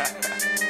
ha ha ha